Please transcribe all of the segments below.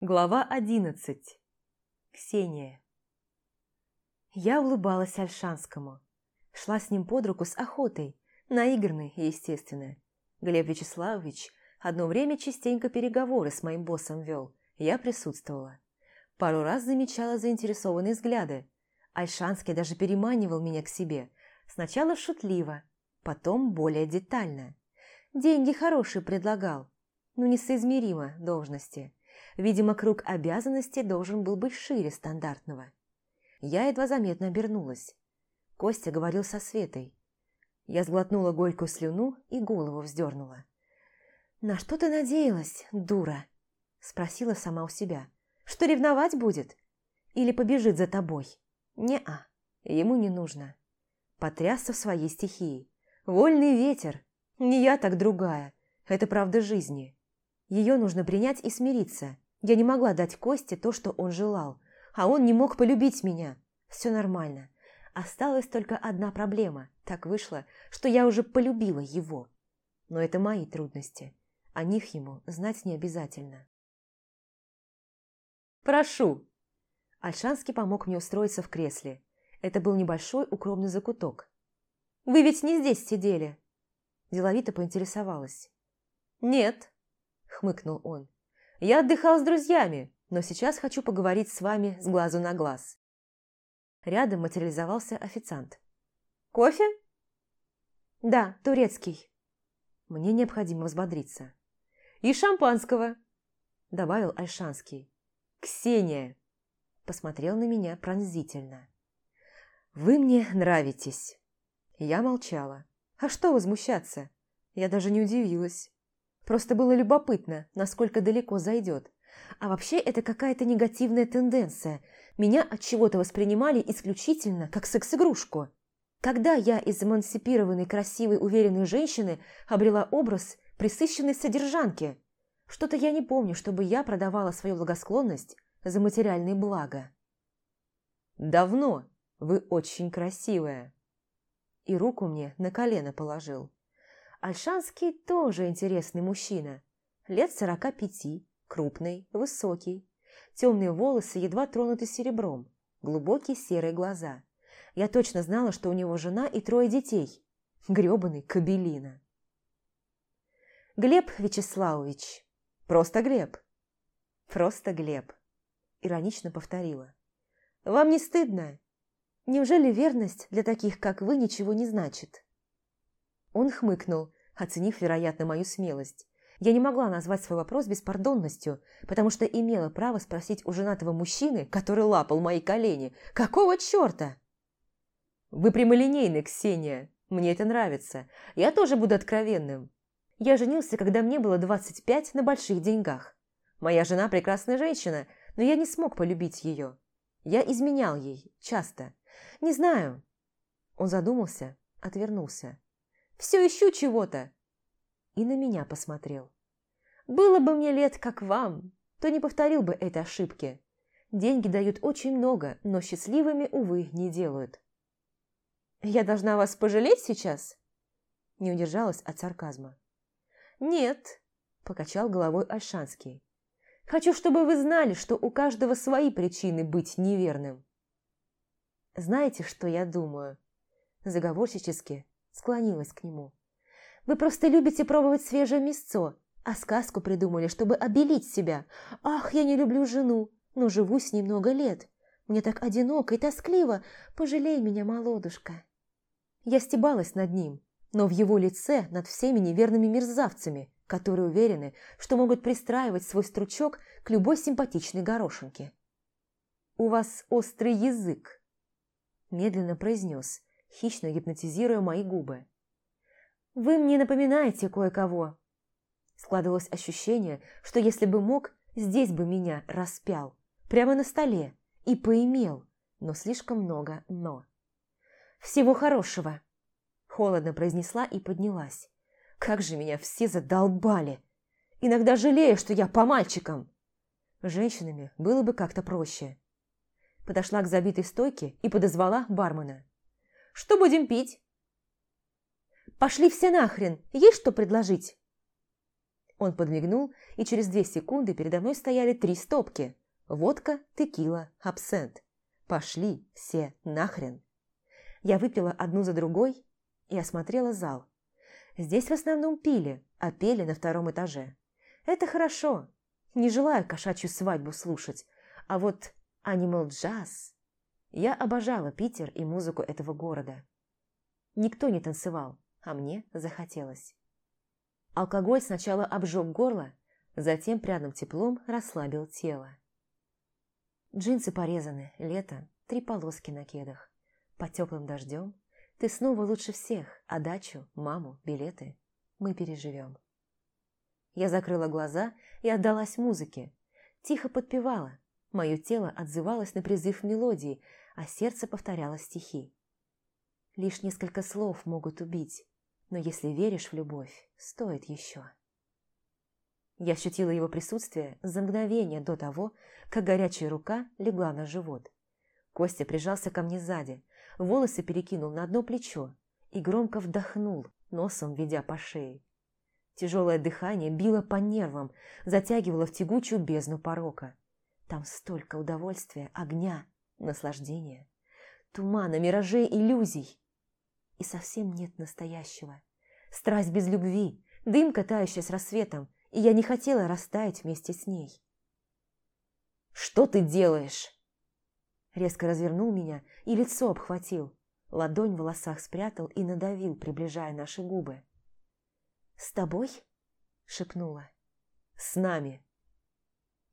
Глава одиннадцать. Ксения. Я улыбалась Альшанскому. Шла с ним под руку с охотой, наигранной, естественно. Глеб Вячеславович одно время частенько переговоры с моим боссом вел. Я присутствовала. Пару раз замечала заинтересованные взгляды. Альшанский даже переманивал меня к себе. Сначала шутливо, потом более детально. Деньги хорошие предлагал, но несоизмеримо должности. Видимо, круг обязанностей должен был быть шире стандартного. Я едва заметно обернулась. Костя говорил со Светой. Я сглотнула горькую слюну и голову вздернула. «На что ты надеялась, дура?» Спросила сама у себя. «Что ревновать будет? Или побежит за тобой?» «Не-а, ему не нужно». Потрясся в своей стихии. «Вольный ветер. Не я, так другая. Это правда жизни. Ее нужно принять и смириться. Я не могла дать Косте то, что он желал, а он не мог полюбить меня. Все нормально. Осталась только одна проблема. Так вышло, что я уже полюбила его. Но это мои трудности. О них ему знать не обязательно. «Прошу!» Альшанский помог мне устроиться в кресле. Это был небольшой укромный закуток. «Вы ведь не здесь сидели?» Деловито поинтересовалась. «Нет», — хмыкнул он. Я отдыхал с друзьями, но сейчас хочу поговорить с вами с глазу на глаз. Рядом материализовался официант. «Кофе?» «Да, турецкий». Мне необходимо взбодриться. «И шампанского», – добавил Альшанский. «Ксения!» – посмотрел на меня пронзительно. «Вы мне нравитесь!» Я молчала. «А что возмущаться?» Я даже не удивилась. Просто было любопытно, насколько далеко зайдет. А вообще это какая-то негативная тенденция. Меня от чего-то воспринимали исключительно как секс-игрушку. Когда я из эмансипированной, красивой, уверенной женщины обрела образ присыщенной содержанки? Что-то я не помню, чтобы я продавала свою благосклонность за материальные блага. «Давно вы очень красивая!» И руку мне на колено положил. Альшанский тоже интересный мужчина. Лет сорока пяти, крупный, высокий. Темные волосы едва тронуты серебром, глубокие серые глаза. Я точно знала, что у него жена и трое детей. Грёбаный кабелина. Глеб Вячеславович. Просто Глеб. Просто Глеб. Иронично повторила. Вам не стыдно? Неужели верность для таких, как вы, ничего не значит? Он хмыкнул, оценив, вероятно, мою смелость. Я не могла назвать свой вопрос беспардонностью, потому что имела право спросить у женатого мужчины, который лапал мои колени, «Какого черта?» «Вы прямолинейны, Ксения. Мне это нравится. Я тоже буду откровенным. Я женился, когда мне было 25 на больших деньгах. Моя жена прекрасная женщина, но я не смог полюбить ее. Я изменял ей, часто. Не знаю». Он задумался, отвернулся. Все ищу чего-то!» И на меня посмотрел. «Было бы мне лет, как вам, то не повторил бы этой ошибки. Деньги дают очень много, но счастливыми, увы, не делают». «Я должна вас пожалеть сейчас?» Не удержалась от сарказма. «Нет», – покачал головой Альшанский. «Хочу, чтобы вы знали, что у каждого свои причины быть неверным». «Знаете, что я думаю?» Заговорщически склонилась к нему. «Вы просто любите пробовать свежее мясцо, а сказку придумали, чтобы обелить себя. Ах, я не люблю жену, но живу с ней много лет. Мне так одиноко и тоскливо. Пожалей меня, молодушка». Я стебалась над ним, но в его лице над всеми неверными мерзавцами, которые уверены, что могут пристраивать свой стручок к любой симпатичной горошинке. «У вас острый язык», – медленно произнес, хищно гипнотизируя мои губы. «Вы мне напоминаете кое-кого». Складывалось ощущение, что если бы мог, здесь бы меня распял. Прямо на столе. И поимел. Но слишком много «но». «Всего хорошего!» Холодно произнесла и поднялась. «Как же меня все задолбали! Иногда жалею, что я по мальчикам!» Женщинами было бы как-то проще. Подошла к забитой стойке и подозвала бармена. Что будем пить?» «Пошли все нахрен! Есть что предложить?» Он подмигнул, и через две секунды передо мной стояли три стопки. Водка, текила, абсент. Пошли все нахрен. Я выпила одну за другой и осмотрела зал. Здесь в основном пили, а пели на втором этаже. Это хорошо. Не желаю кошачью свадьбу слушать. А вот Animal Jazz... Я обожала Питер и музыку этого города. Никто не танцевал, а мне захотелось. Алкоголь сначала обжег горло, затем пряным теплом расслабил тело. Джинсы порезаны, лето, три полоски на кедах. Под теплым дождем ты снова лучше всех, а дачу, маму, билеты мы переживем. Я закрыла глаза и отдалась музыке. Тихо подпевала. Мое тело отзывалось на призыв мелодии, а сердце повторяло стихи. Лишь несколько слов могут убить, но если веришь в любовь, стоит еще. Я ощутила его присутствие за мгновение до того, как горячая рука легла на живот. Костя прижался ко мне сзади, волосы перекинул на одно плечо и громко вдохнул, носом ведя по шее. Тяжелое дыхание било по нервам, затягивало в тягучую бездну порока. Там столько удовольствия, огня, наслаждения, тумана, миражей, иллюзий. И совсем нет настоящего. Страсть без любви, дым, катающий с рассветом, и я не хотела растаять вместе с ней. «Что ты делаешь?» Резко развернул меня и лицо обхватил. Ладонь в волосах спрятал и надавил, приближая наши губы. «С тобой?» – шепнула. «С нами».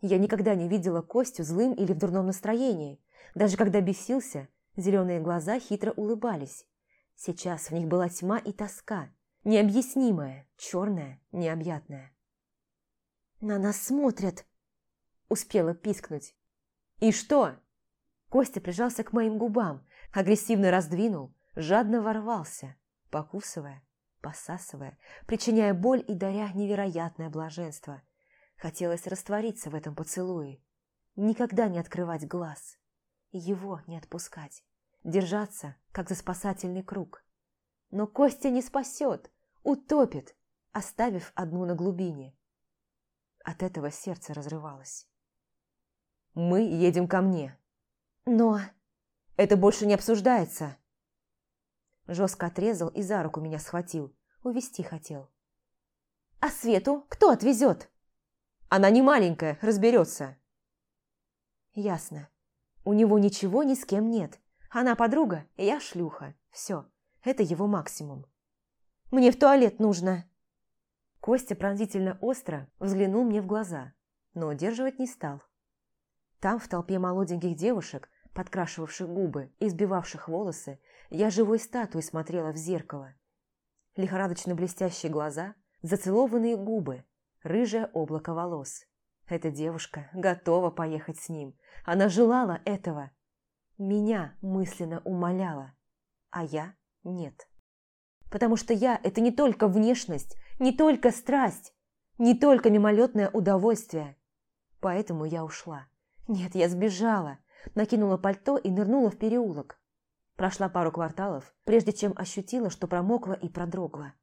Я никогда не видела Костю злым или в дурном настроении. Даже когда бесился, зеленые глаза хитро улыбались. Сейчас в них была тьма и тоска, необъяснимая, черная, необъятная. «На нас смотрят!» – успела пискнуть. «И что?» Костя прижался к моим губам, агрессивно раздвинул, жадно ворвался, покусывая, посасывая, причиняя боль и даря невероятное блаженство. Хотелось раствориться в этом поцелуе, никогда не открывать глаз, его не отпускать, держаться, как за спасательный круг. Но Костя не спасет, утопит, оставив одну на глубине. От этого сердце разрывалось. «Мы едем ко мне», но это больше не обсуждается. Жестко отрезал и за руку меня схватил. Увести хотел. А Свету кто отвезет? Она не маленькая, разберется. Ясно. У него ничего ни с кем нет. Она подруга, я шлюха. Все, это его максимум. Мне в туалет нужно. Костя пронзительно остро взглянул мне в глаза, но удерживать не стал. Там, в толпе молоденьких девушек, подкрашивавших губы и сбивавших волосы, я живой статуей смотрела в зеркало. Лихорадочно блестящие глаза, зацелованные губы, рыжее облако волос. Эта девушка готова поехать с ним. Она желала этого. Меня мысленно умоляла, а я нет. Потому что я – это не только внешность, не только страсть, не только мимолетное удовольствие. Поэтому я ушла. Нет, я сбежала накинула пальто и нырнула в переулок. Прошла пару кварталов, прежде чем ощутила, что промокла и продрогла.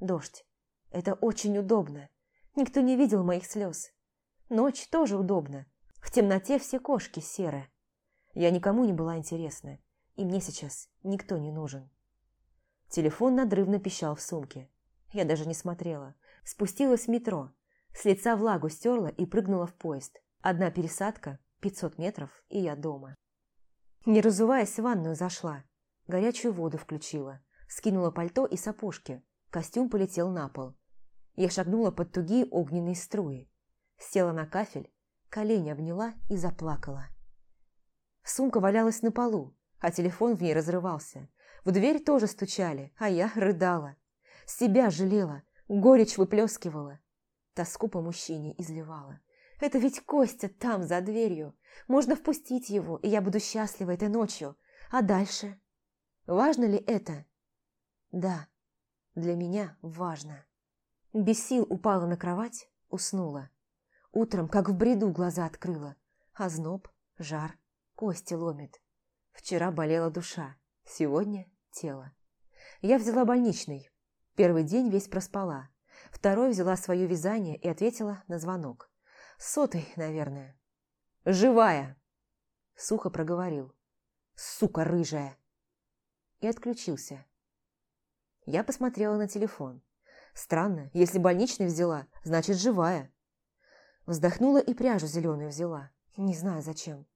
Дождь. Это очень удобно. Никто не видел моих слез. Ночь тоже удобна. В темноте все кошки серые. Я никому не была интересна, и мне сейчас никто не нужен. Телефон надрывно пищал в сумке. Я даже не смотрела. Спустилась в метро. С лица влагу стерла и прыгнула в поезд. Одна пересадка, Пятьсот метров, и я дома. Не разуваясь, в ванную зашла. Горячую воду включила. Скинула пальто и сапожки. Костюм полетел на пол. Я шагнула под тугие огненные струи. Села на кафель, колени обняла и заплакала. Сумка валялась на полу, а телефон в ней разрывался. В дверь тоже стучали, а я рыдала. Себя жалела, горечь выплескивала. Тоску по мужчине изливала. Это ведь Костя там, за дверью. Можно впустить его, и я буду счастлива этой ночью. А дальше? Важно ли это? Да, для меня важно. Без сил упала на кровать, уснула. Утром, как в бреду, глаза открыла. Озноб, жар, кости ломит. Вчера болела душа, сегодня тело. Я взяла больничный. Первый день весь проспала. Второй взяла свое вязание и ответила на звонок. Сотый, наверное. «Живая!» Сухо проговорил. «Сука рыжая!» И отключился. Я посмотрела на телефон. Странно, если больничный взяла, значит живая. Вздохнула и пряжу зеленую взяла. Не знаю зачем.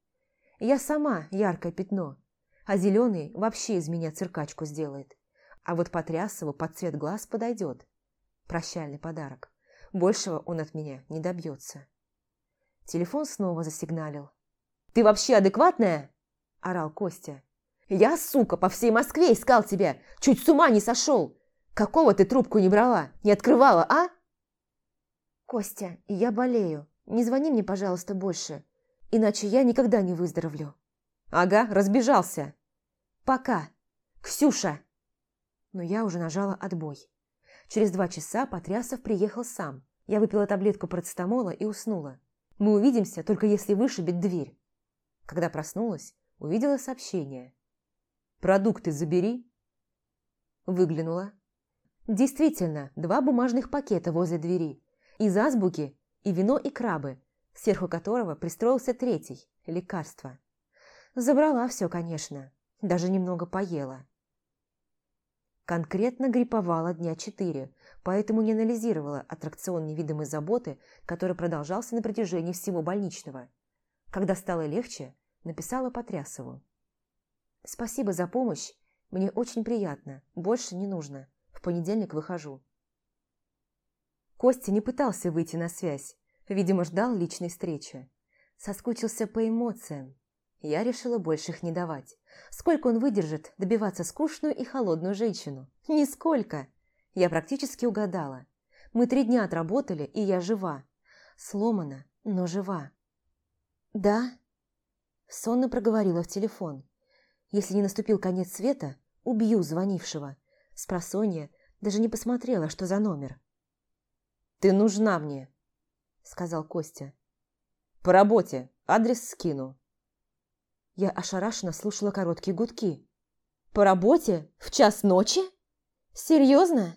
Я сама яркое пятно, а зеленый вообще из меня циркачку сделает. А вот Потрясову под цвет глаз подойдет. Прощальный подарок. Большего он от меня не добьется. Телефон снова засигналил. «Ты вообще адекватная?» – орал Костя. «Я, сука, по всей Москве искал тебя! Чуть с ума не сошел! Какого ты трубку не брала, не открывала, а?» «Костя, я болею. Не звони мне, пожалуйста, больше, иначе я никогда не выздоровлю». «Ага, разбежался. Пока. Ксюша!» Но я уже нажала отбой. Через два часа Потрясов приехал сам. Я выпила таблетку парацетамола и уснула. Мы увидимся, только если вышибет дверь. Когда проснулась, увидела сообщение. «Продукты забери». Выглянула. Действительно, два бумажных пакета возле двери. Из азбуки и вино и крабы, сверху которого пристроился третий – лекарство. Забрала все, конечно, даже немного поела. Конкретно гриповала дня четыре, поэтому не анализировала аттракцион невидимой заботы, который продолжался на протяжении всего больничного. Когда стало легче, написала Потрясову. «Спасибо за помощь, мне очень приятно, больше не нужно, понедельник выхожу». Костя не пытался выйти на связь, видимо, ждал личной встречи. Соскучился по эмоциям. Я решила больше их не давать. Сколько он выдержит добиваться скучную и холодную женщину? Нисколько. Я практически угадала. Мы три дня отработали, и я жива. Сломана, но жива. «Да?» Сонно проговорила в телефон. Если не наступил конец света, убью звонившего. Спросонья даже не посмотрела, что за номер. «Ты нужна мне», — сказал Костя. «По работе. Адрес скину». Я ошарашенно слушала короткие гудки. «По работе? В час ночи? Серьезно?»